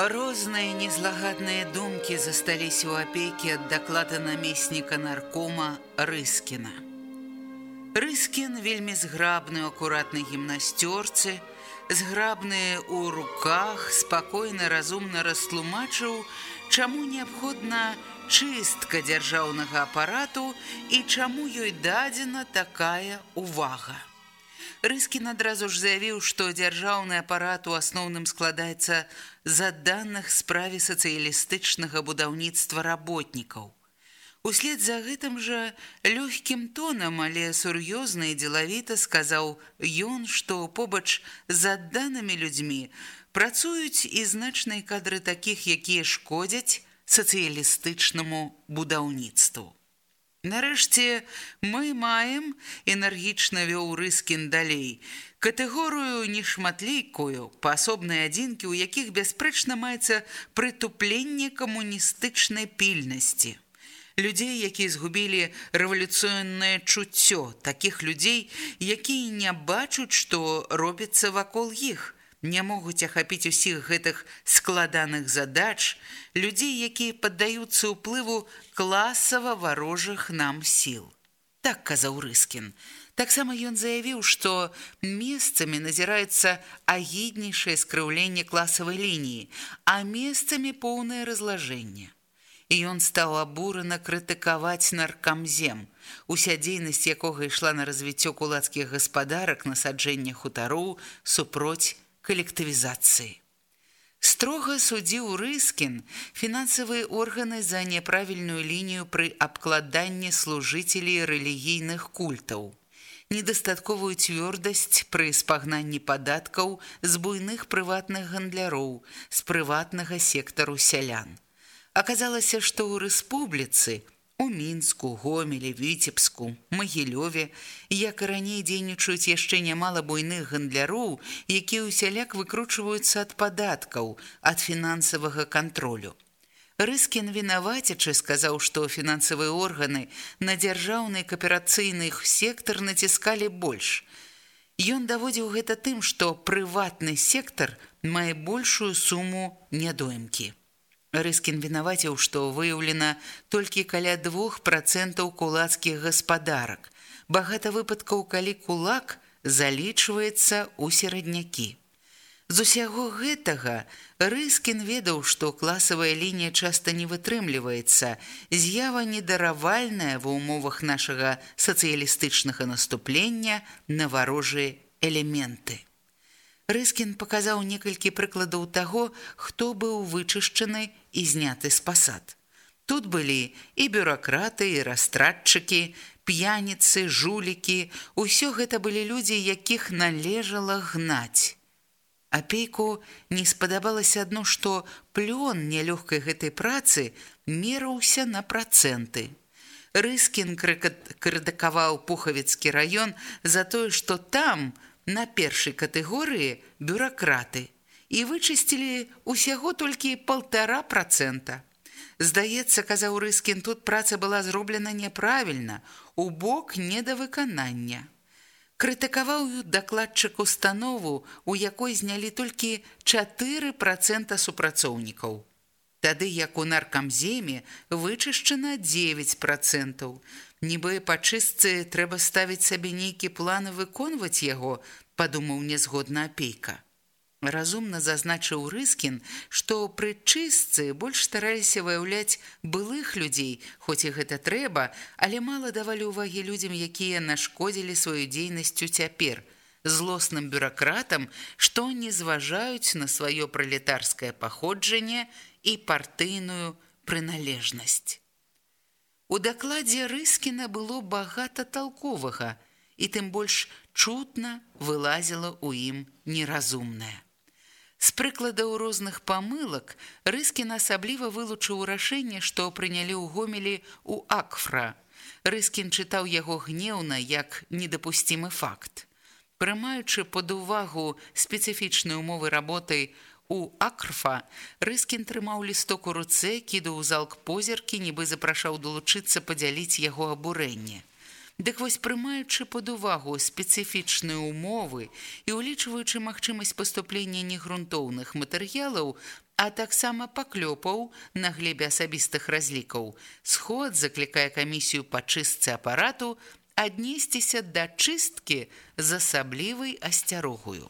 Розныя незлагадныя думкі засталіся ў апекі ад даклада намесніка наркома Рыскіна. Рыскін вельмі зграбны ў акуратнай гімнасцёрцы, зграбныя ў руках, спакойна разумна растлумачыў, чаму неабходна чыстка дзяржаўнага апарату і чаму ёй дадзена такая увага. Рыскін адразу ж заявіў, што дзяржаўны апарат у асноўным складаецца за даных справе сацыялістычнага будаўніцтва работнікаў. Услед за гэтым жа лёгкім тонам, але сур'ёзна і дзелавіта сказаў ён, што побач з адданымі людзьмі працуюць і значныя кадры такіх, якія шкодзяць сацыялістычнаму будаўніцтву. Нарэшце мы маем энергічна вёў рыскін далей. Катэгорыю нешматлейкую, паасобныя адзінкі, у якіх бясспрэчна маецца прытупленне камуністычнай пільнасці. Людзей, якія згубілі рэвалюцыйнае чуццё, такіх людзей, якія не бачуць, што робіцца вакол іх не могуць ахапіць усіх гэтых складаных задач, людзей, якія паддаюцца ўплыву класава варожых нам сіл. Так казаў Рыскін. Таксама ён заявіў, што месцамі назіраецца агіднейшае скрыўленне класавай лініі, а месцамі поўнае разлажэнне. І ён стаў абурана крытыкаваць наркамзем, уся дзейнасць якога ішла на развіццё кулацкіх гаспадарак насаджэння хутароў супроць калектывізацыі. Строга судзіў Рыскін фінансавыя органы за няправільную лінію пры абкладанні служыцелей рэлігійных культаў, недастатковую цвёрдасць пры спагнанні падаткаў з буйных прыватных гандляроў з прыватнага сектару сялян. Аказалася, што ў рэспубліцы у мінску, гомелі, віцебску, магілёве, як і раней дзейнічаюць яшчэ нямала буйных гандляроў, якія ўсяляк выкручваюцца ад падаткаў, ад фінансавага кантролю. Рыскін вінавацячы сказаў, што фінансавыя органы на дзяржаўны кааперацыйны сектар націскалі больш. Ён даводзіў гэта тым, што прыватны сектар мае большую суму нядоімкі. Рыскін вінаваціў, што выяўлена толькі каля двух працэнтаў кулацкіх гаспадарак. Багата выпадкаў, калі кулак залічваецца ў сераднякі. З усяго гэтага Рыскін ведаў, што класавая лінія часта не вытрымліваецца, з'ява недаравальная ва ўмовах нашага сацыялістычнага наступлення на варожыя элементы. Рыскін паказаў некалькі прыкладаў таго, хто быў вычышчаны і зняты з пасад. Тут былі і бюракраты, і растратчыкі, п'яніцы, жулікі, усё гэта былі людзі, якіх належала гнаць. Апейку не спадабалася адно, што плён нялёгкай гэтай працы мераўся на працэнты. Рыскін крытыкаваў пухавіцкі раён за тое, што там, на першай катэгорыі бюракраты і вычысцілі ўсяго толькі полтора процента. Здаецца, казаў Рыскін, тут праца была зроблена няправільна, у бок недавыканання. Крытыкаваў дакладчык установу, у якой знялі толькі 4 процента супрацоўнікаў. Тады, як у наркамземе, вычышчана 9 процентаў. Нібы па чыстцы трэба ставіць сабе нейкі планы выконваць яго, падумаў нязгодна апейка. Разумна зазначыў Рыскін, што пры чыстцы больш стараліся выяўляць былых людзей, хоць і гэта трэба, але мала давалі ўвагі людзям, якія нашкодзілі сваю дзейнасцю цяпер, злосным бюракратам, што не зважаюць на сваё пралетарскае паходжанне і партыйную прыналежнасць. У дакладзе Рыскіна было багата талковага, і тым больш чутна вылазіла ў ім неразумнае. З прыкладаў розных памылак Рыскін асабліва вылучыў рашэнне, што прынялі ў гомелі ў Акфра. Рыскін чытаў яго гнеўна як недапусцімы факт. Прымаючы пад увагу спецыфічнай умовы работы у Акрфа, Рыскін трымаў лісток у руцэ, кідаў у залк позіркі, нібы запрашаў далучыцца падзяліць яго абурэнне. Дык вось прымаючы пад увагу спецыфічныя ўмовы і ўлічваючы магчымасць паступлення негрунтоўных матэрыялаў, а таксама паклёпаў на глебе асабістых разлікаў, сход заклікае камісію па чыстцы апарату аднесціся да чысткі з асаблівай асцярогую.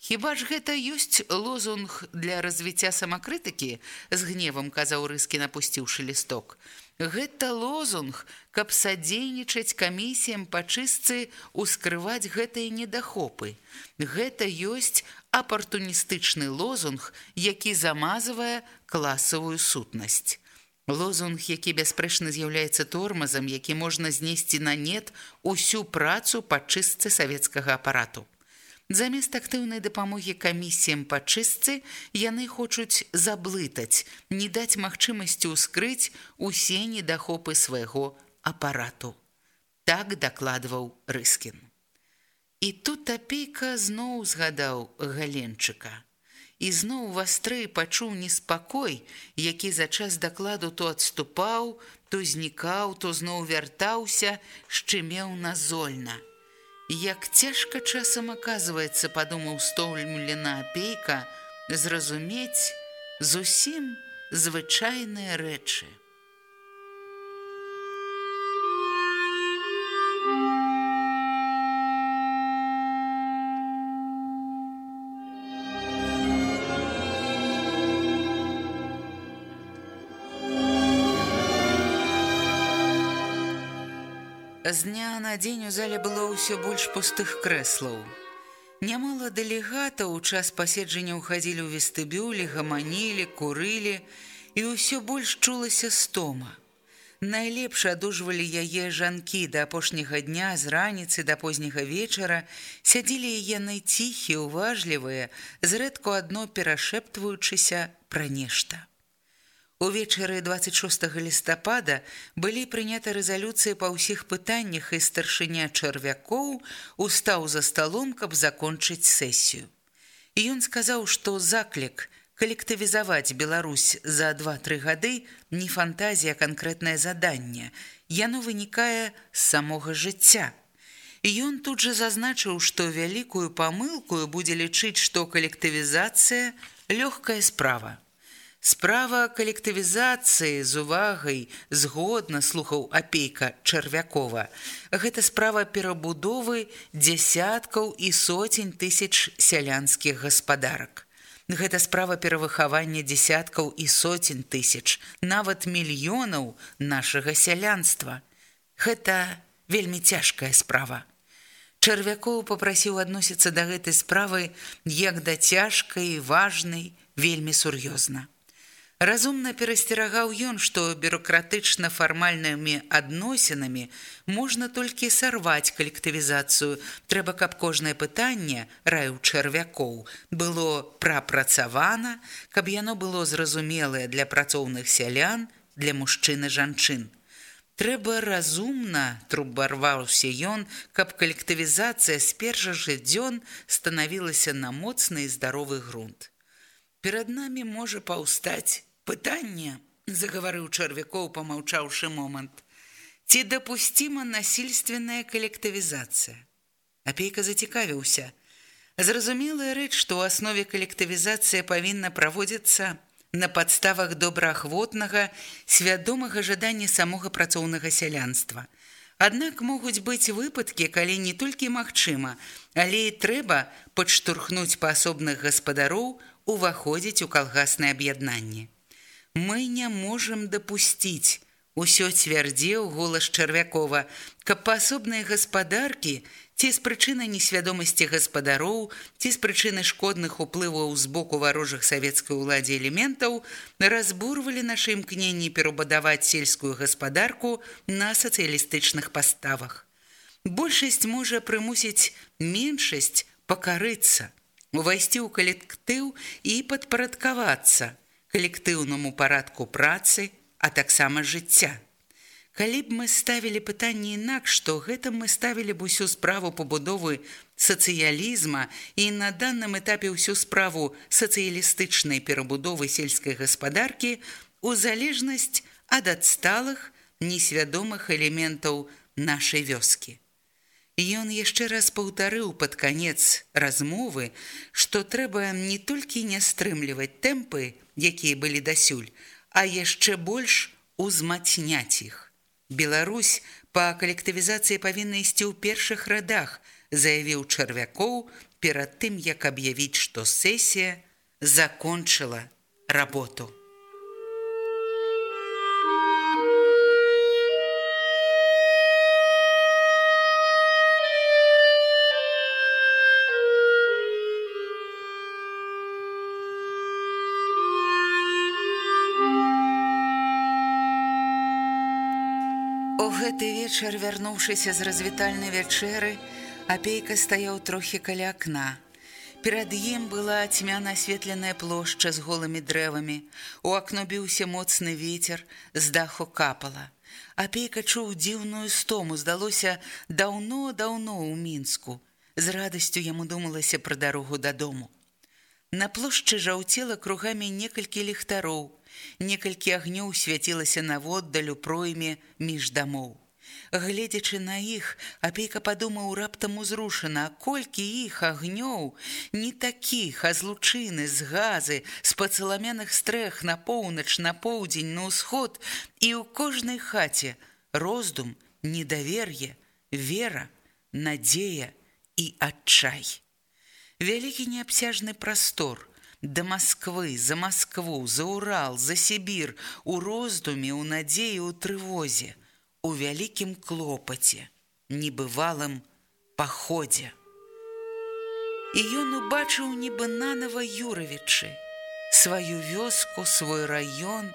Хіба ж гэта ёсць лозунг для развіцця самакрытыкі, з гневам казаў рыскі напусціўшы лісток. Гэта лозунг, каб садзейнічаць камісіям па чыстцы ускрываць гэтыя недахопы. Гэта ёсць апартуністычны лозунг, які замазвае класавую сутнасць. Лозунг, які бясспрэчна з'яўляецца тормазам, які можна знесці на нет усю працу па чыстцы савецкага апарату. Замест актыўнай дапамогі камісіям па чыстцы яны хочуць заблытаць, не даць магчымасці ўскрыць усе недахопы свайго апарату. Так дакладваў Рыскін. І тут апейка зноў згадаў галенчыка. І зноў вастрэй пачуў неспакой, які за час дакладу то адступаў, то знікаў, то зноў вяртаўся, шчымеў назольна. Як цяжка часам аказваецца, падумаў стольмлена апейка, зразумець зусім звычайныя рэчы. З дня на дзень у зале было ўсё больш пустых крэслаў. Нямала дэлегатаў у час паседжання ўхадзілі ў вестыбюлі, гаманілі, курылі, і ўсё больш чулася стома. Найлепш адужвалі яе жанкі да апошняга дня з раніцы да позняга вечара, сядзілі яны ціхі, уважлівыя, зрэдку адно перашэптваючыся пра нешта. Увечары 26 лістапада былі прынята рэзалюцыі па ўсіх пытаннях і старшыня чарвякоў устаў за сталом, каб закончыць сесію. І ён сказаў, што заклік калектывізаваць Беларусь за два-тры гады не фантазія канкрэтнае заданне. Яно вынікае з самога жыцця. І ён тут жа зазначыў, што вялікую памылкую будзе лічыць, што калектывізацыя лёгкая справа. Справа калектывізацыі з увагай згодна слухаў апейка чарвякова. Гэта справа перабудовы дзясяткаў і соцень тысяч сялянскіх гаспадарак. Гэта справа перавыхавання дзясяткаў і соцень тысяч, нават мільёнаў нашага сялянства. Гэта вельмі цяжкая справа. Чарвякоў попрасіў адносіцца да гэтай справы як да цяжкай важнай, вельмі сур'ёзна. Разумна перасцерагаў ён, што бюрократычна фармальнымі адносінамі можна толькі сарваць калектывізацыю. Трэба, каб кожнае пытанне раю чарвякоў было прапрацавана, каб яно было зразумелае для працоўных сялян, для мужчын і жанчын. Трэба разумна трубарваўся ён, каб калектывізацыя з першых жа дзён станавілася на моцны і здаровы грунт. Перад намі можа паўстаць пытанне загаварыў чарвякоў помаўчаўшы момант. Ці дапусціма насільственная калектывізацыя? Апейка зацікавіўся. Зразумелая рэч што ў аснове калектывізацыя павінна праводзіцца на падставах добраахвотнага свядомага жадання самога працоўнага сялянства. Аднак могуць быць выпадкі, калі не толькі магчыма, але і трэба падштурхнуць паасобных гаспадароў уваходзіць у калгаснае аб'яднанне. Мы не можам дапусціць, усё цвярдзеў голас чарвякова, каб паасобныя гаспадаркі ці з прычыны несвядомасці гаспадароў, ці з прычыны шкодных уплываў з боку варожых савецкай уладзе элементаў разбурвалі нашы імкненні перабудаваць сельскую гаспадарку на сацыялістычных паставах. Большасць можа прымусіць меншасць пакарыцца, увайсці ў калектыў і падпарадкавацца калектыўнаму парадку працы, а таксама жыцця. Калі б мы ставілі пытанне інакш, што гэтым мы ставілі б усю справу пабудовы сацыялізма і на данным этапе ўсю справу сацыялістычнай перабудовы сельскай гаспадаркі у залежнасць ад адсталых несвядомых элементаў нашай вёскі. Ён яшчэ раз паўтарыў пад канец размовы, што трэба не толькі не стрымліваць тэмпы, якія былі дасюль, а яшчэ больш узмацняць іх. Беларусь па калектывізацыі павінна ісці ў першых радах, заявіў чарвякоў перад тым, як аб'явіць, што сесія закончыла работу. Гэты вечар, вярнуўшыся з развітальнай вячэры, апейка стаяў трохі каля акна. Перад ім была цьмяна асветленая плошча з голымі дрэвамі. У акно біўся моцны вецер, з даху капала. Апейка чуў дзіўную стому, здалося даўно-даўно ў мінску. З радасцю яму думалася пра дарогу дадому. На плошчы жаўцела кругамі некалькі ліхтароў, Некалькі агнёў свяцілася наводдалю пройме між дамоў. Гледзячы на іх, апейка падумаў раптам узрушана, колькі іх агнёў, не такіх, а злучыны з газы, з пацаламяных стрэх на поўнач, на поўдзень, на ўсход, і ў кожнай хаце роздум, недавер'е, вера, надзея і адчай. Вялікі неабсяжны прастор, да Масквы, за Маскву, за Урал, за Сібір, у роздуме, у надзеі, у трывозе, у вялікім клопаце, небывалым паходзе. І ён убачыў нібы нанова Юравічы, сваю вёску, свой раён.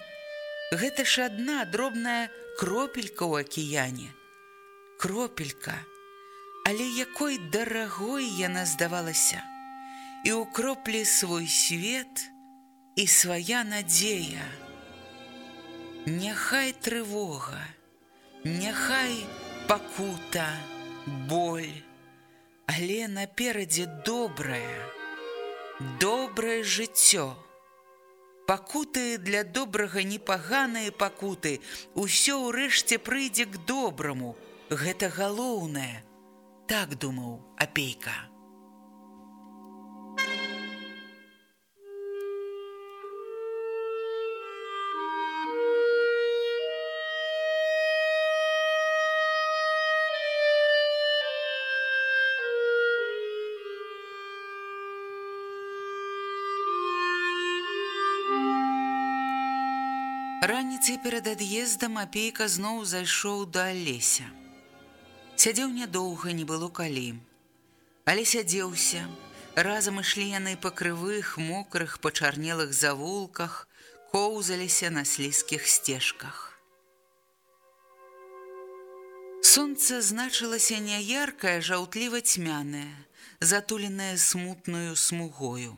Гэта ж адна дробная кропелька ў акіяне. Кропелька, але якой дарагой яна здавалася і укроплі свой свет і свая надзея. Няхай трывога, няхай пакута, боль, але наперадзе добрае, добрае жыццё. Пакуты для добрага непаганыя пакуты, усё ўрэшце прыйдзе к добраму. Гэта галоўнае, так думаў апейка. Раніцай перад ад'ездам апейка зноў зайшоў да алеся. Сядзеў нядоўга не было калі. Але сядзеўся, разам ішлі яны па крывых, мокрых, пачарнелых завулках, коўзаліся на слізкіх сцежках. Сонце значылася няяркае, жаўтліва цьмянае, затуленае смутную смугою.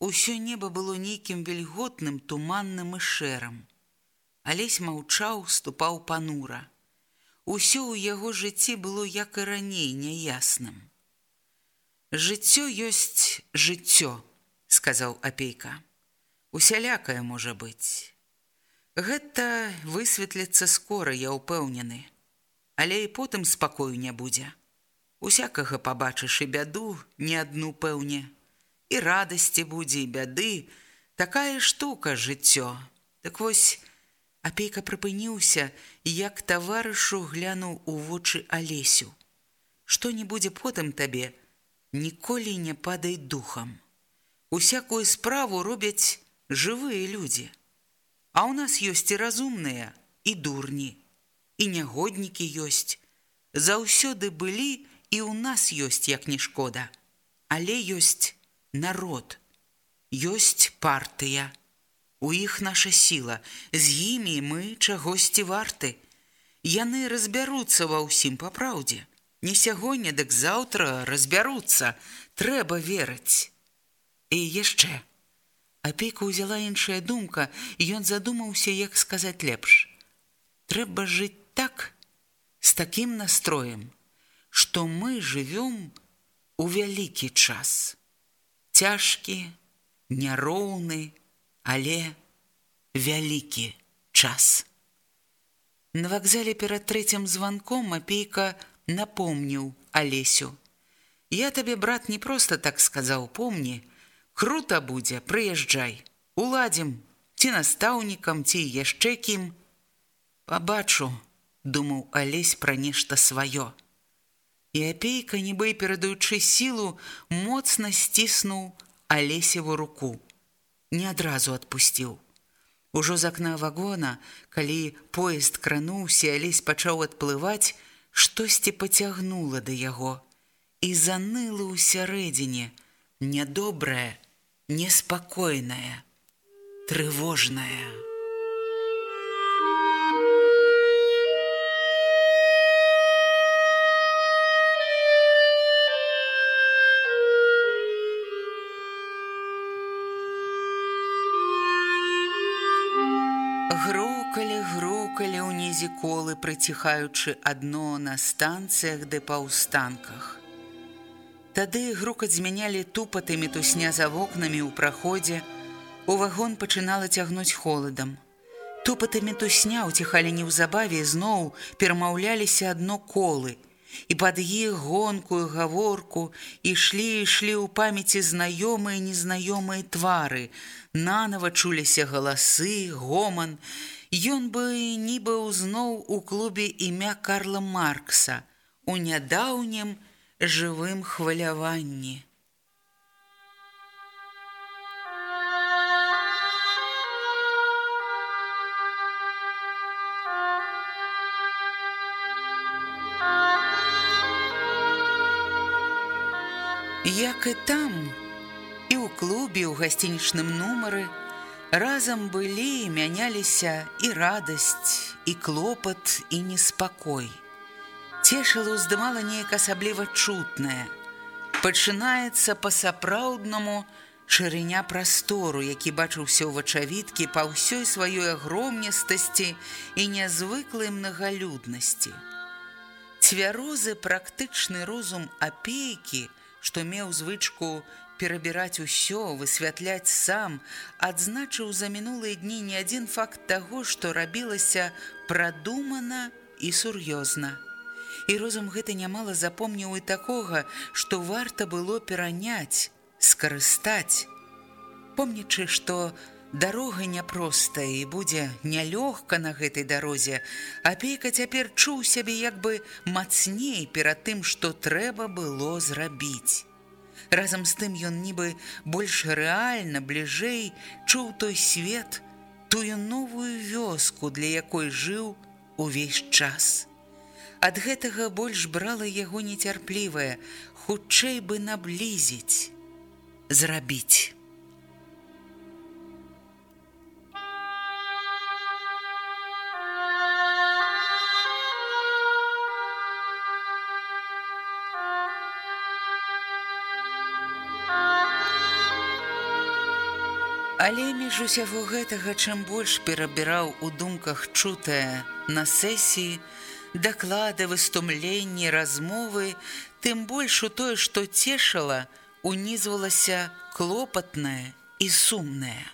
Усё неба было нейкім вільготным, туманным і шэрам. Алесь маўчаў, ступаў панура. Усё ў яго жыцці было як і раней няясным. Жыццё ёсць жыццё, сказаў апейка. Усялякае можа быць. Гэта высветліцца скора, я ўпэўнены, але і потым спакою не будзе. Усякага пабачыш і бяду не адну пэўне, і радасці будзе і бяды, такая штука жыццё. Так вось, Апейка прыпыніўся, як таварышу глянуў у вочы Алесю. Што не будзе потым табе, ніколі не падай духам. Усякую справу робяць жывыя людзі. А ў нас ёсць і разумныя, і дурні, і нягоднікі ёсць. Заўсёды былі і ў нас ёсць як не шкода. Але ёсць народ, ёсць партыя. У іх наша сіла, з імі мы чагосьці варты. Яны разбяруцца ва ўсім па праўдзе. Не сягоння, дык заўтра разбяруцца, трэба верыць. І яшчэ. Апейка ўзяла іншая думка, і ён задумаўся, як сказаць лепш. Трэба жыць так, з такім настроем, што мы жывём у вялікі час. Цяжкі, няроўны, але вялікі час. На вакзале перад трэцім званком апейка напомніў Алесю. Я табе, брат, не проста так сказаў, помні, круто будзе, прыязджай, уладзім, ці настаўнікам, ці яшчэ кім. Пабачу, думаў Алесь пра нешта сваё. І апейка, нібы перадаючы сілу, моцна сціснуў Алесеву руку не адразу адпусціў. Ужо з акна вагона, калі поезд крануўся, алесь пачаў адплываць, штосьці пацягнула да яго і заныла ў сярэдзіне, нядобрае, неспакойнае, трывожнае. Ўнізе колы, прыціхаючы адно на станцыях ды паўстанках. Тады грукаць змянялі тупаты мітусня за вокнамі ў праходзе, у вагон пачынала цягнуць холадам. Тупаты мітусня ўціхалі неўзабаве зноў перамаўляліся адно колы, і пад іх гонкую гаворку ішлі ішлі ў памяці знаёмыя незнаёмыя твары, нанова чуліся галасы, гоман, Ён бы нібы ўзноў у клубе імя Карла Маркса у нядаўнім жывым хваляванні. Як і там, і ў клубе ў гасцінічным нумары, Разам былі і мяняліся і радасць, і клопат і неспакой. Цешыла ўздымала неяк асабліва чутнае. Пачынаецца па-сапраўднаму шырыня прастору, які бачыўся ў вачавіткі па ўсёй сваёй агромністасці і нязвыклай мнагалюднасці. Цвярозы практычны розум апейкі, што меў звычку перабіраць усё, высвятляць сам, адзначыў за мінулыя дні не адзін факт таго, што рабілася прадумана і сур'ёзна. І розум гэта нямала запомніў і такога, што варта было пераняць, скарыстаць. Помнічы, што дарога няпростая і будзе нялёгка на гэтай дарозе, апейка цяпер чуў сябе як бы мацней перад тым, што трэба было зрабіць. Разам з тым ён нібы больш рэальна бліжэй чуў той свет, тую новую вёску, для якой жыў увесь час. Ад гэтага больш брала яго нецярплівае, хутчэй бы наблізіць, зрабіць. Але між усяго гэтага чым больш перабіраў у думках чутае на сесіі, даклады выстумленні размовы, тым больш у тое, што цешыла, унізвалася клопатнае і сумнае.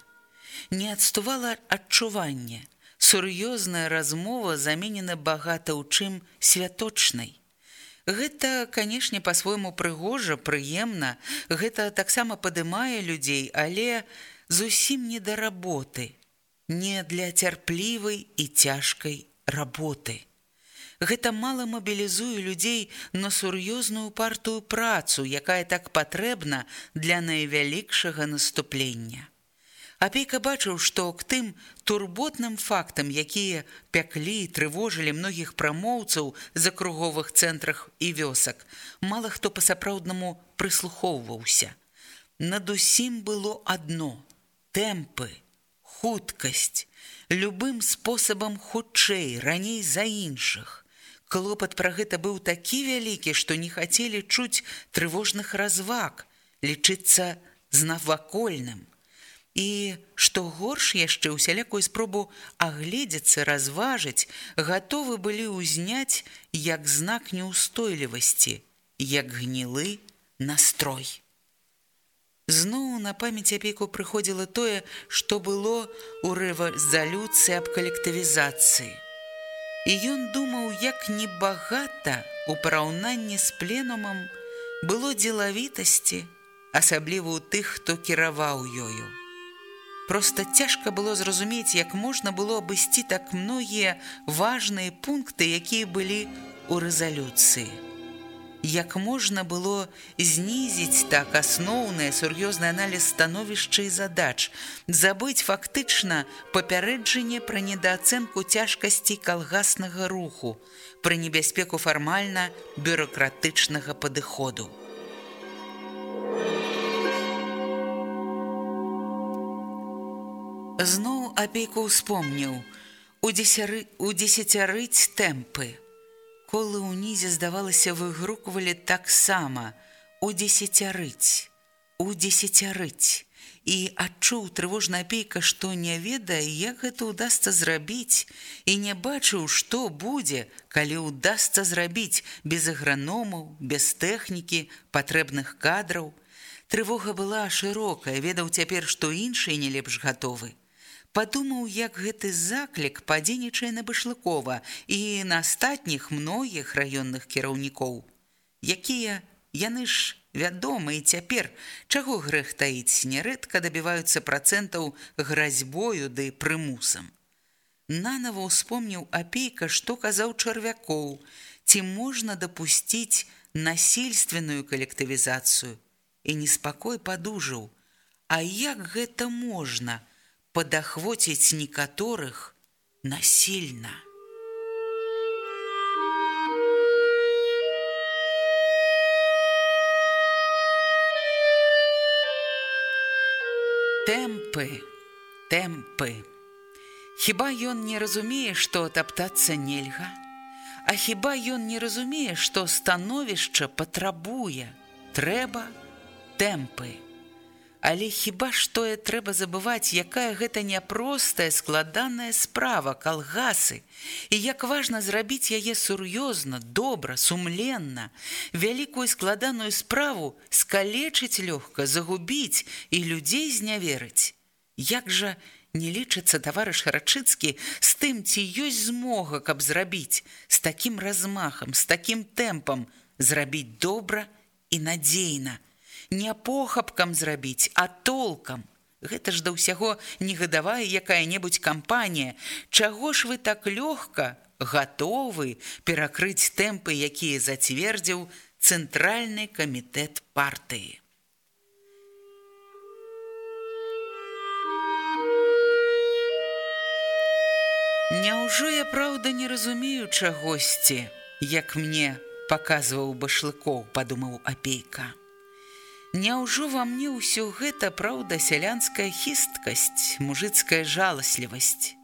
Не адстувала адчуванне. Сур'ёзная размова заменена багата ў чым святочнай. Гэта, канешне, па-свойму прыгожа, прыемна, гэта таксама падымае людзей, але, зусім не да работы, не для цярплівай і цяжкай работы. Гэта мала мабілізуе людзей на сур'ёзную партую працу, якая так патрэбна для найвялікшага наступлення. Апейка бачыў, што к тым турботным фактам, якія пяклі і трывожылі многіх прамоўцаў за круговых цэнтрах і вёсак, мала хто па-сапраўднаму прыслухоўваўся. Над усім было адно: тэмпы, хуткасць, любым спосабам хутчэй, раней за іншых. Клопат пра гэта быў такі вялікі, што не хацелі чуць трывожных разваг, лічыцца з навакольным. І што горш яшчэ ўсялякую спробу агледзецца, разважыць, гатовы былі ўзняць як знак неўстойлівасці, як гнілы настрой. Зноў на памяць апеку прыходзіла тое, што было ў рэвазалюцыі аб калектывізацыі. І ён думаў, як небагата у параўнанні з пленумам было дзелавітасці, асабліва ў тых, хто кіраваў ёю. Проста цяжка было зразумець, як можна было абысці так многія важныя пункты, якія былі ў рэзалюцыі як можна было знізіць так асноўны сур'ёзны аналіз становішча і задач, забыць фактычна папярэджанне пра недаацэнку цяжкасці калгаснага руху, пры небяспеку фармальна бюрократычнага падыходу. Зноў апейку ўспомніў у дзесяцярыць тэмпы колы ўнізе здавалася выгруквалі таксама у дзесяцярыць у дзесяцярыць і адчуў трывожная апейка што не ведае як гэта ўдасца зрабіць і не бачыў што будзе калі ўдасца зрабіць без аграномаў без тэхнікі патрэбных кадраў. Трывога была шырокая ведаў цяпер што іншыя не лепш гатовы падумаў, як гэты заклік падзейнічае на башлыкова і на астатніх многіх раённых кіраўнікоў, якія яны ж вядома і цяпер, чаго грэх таіць, нярэдка дабіваюцца працэнтаў гразьбою ды прымусам. Нанова ўспомніў апейка, што казаў чарвякоў, ці можна дапусціць насільственную калектывізацыю і неспакой падужаў, А як гэта можна? Падахвоціць некаторых насильно. Тэмпы, тэмпы. Хіба ён не разумее, што таптацца нельга, А хіба ён не разумее, што становішча патрабуе, трэба тэмпы. Але хіба што я трэба забываць, якая гэта няпростая складаная справа калгасы. І як важна зрабіць яе сур'ёзна, добра, сумленна, вялікую складаную справу скалечыць лёгка, загубіць і людзей зняверыць. Як жа не лічыцца таварыш Харачыцкі з тым, ці ёсць змога, каб зрабіць з такім размахам, з такім тэмпам зрабіць добра і надзейна, не похапкам зрабіць, а толкам. Гэта ж да ўсяго не гадавая якая-небудзь кампанія. Чаго ж вы так лёгка гатовы перакрыць тэмпы, якія зацвердзіў цэнтральны камітэт партыі. Няўжо я праўда не разумею чагосьці, як мне паказваў башлыкоў, падумаў апейка. Няўжо ва мне ўсё гэта праўда сялянская хісткасць, мужыцкая жаласлівасць.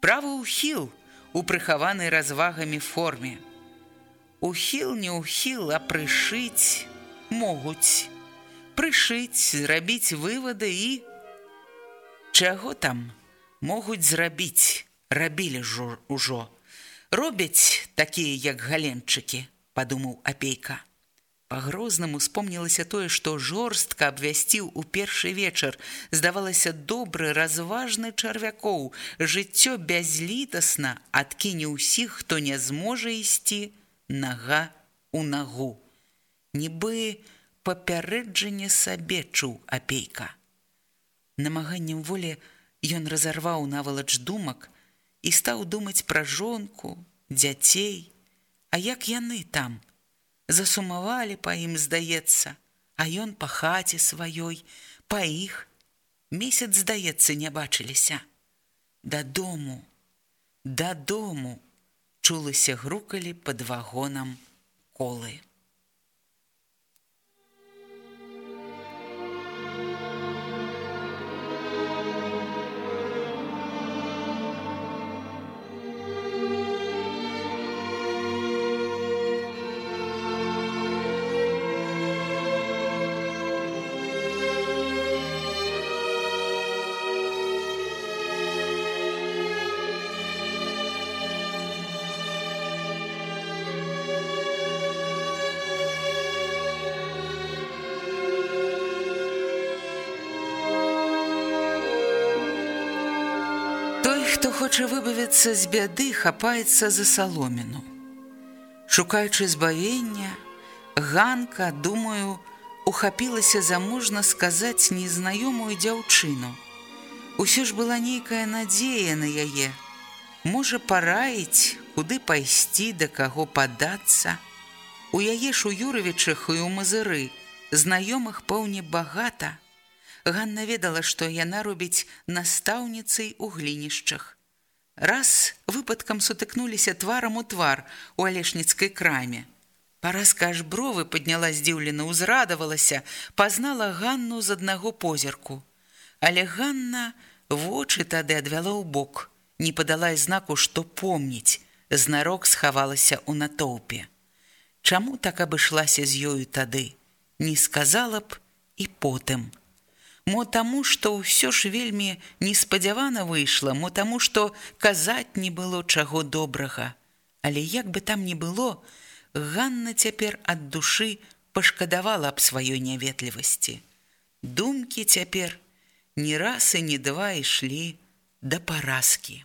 Правы ўхіл у прыхаванай развагамі форме. Ухіл не ўхіл, а прышыць могуць. Прышыць, зрабіць вывады і Чаго там могуць зрабіць, рабілі ж ужо. Робяць такія, як галенчыкі, падумаў апейка. Па-грознаму успомнілася тое, што жорстка абвясціў у першы вечар, здавалася добры, разважны чарвякоў, жыццё бязлітасна адкіне ўсіх, хто не зможа ісці нага у нагу. Нібы папярэджанне сабе чуў апейка. Намаганнем волі Ён разарваў навалач думак і стаў думаць пра жонку, дзяцей, А як яны там? Засумавалі па ім, здаецца, а ён па хаце сваёй, па іх. Месяц, здаецца, не бачыліся. Дадому, дадому чулася грукалі пад вагонам колы. Хто хоча выбавіцца з бяды, хапаецца за саломіну. Шукаючы збавення, Ганка, думаю, ухапілася за можна сказаць незнаёмую дзяўчыну. Усё ж была нейкая надзея на яе. Можа параіць, куды пайсці, да каго падацца. У яе ж у Юрывічах і ў мазыры знаёмых пэўне багата, Ганна ведала, што яна робіць настаўніцай у глінішчах. Раз выпадкам сутыкнуліся тварам у твар у алешніцкай краме. Паразка аж бровы падняла здзіўлена, узрадавалася, пазнала Ганну з аднаго позірку. Але Ганна вочы тады адвяла ў бок, не падала знаку, што помніць, знарок схавалася ў натоўпе. Чаму так абышлася з ёю тады? Не сказала б і потым. Мо таму, што ўсё ж вельмі неспадзявана выйшла, мо таму, што казаць не было чаго добрага. Але як бы там ні было, Ганна цяпер ад душы пашкадавала аб сваёй няветлівасці. Думкі цяпер ні раз і ні два ішлі да паразкі.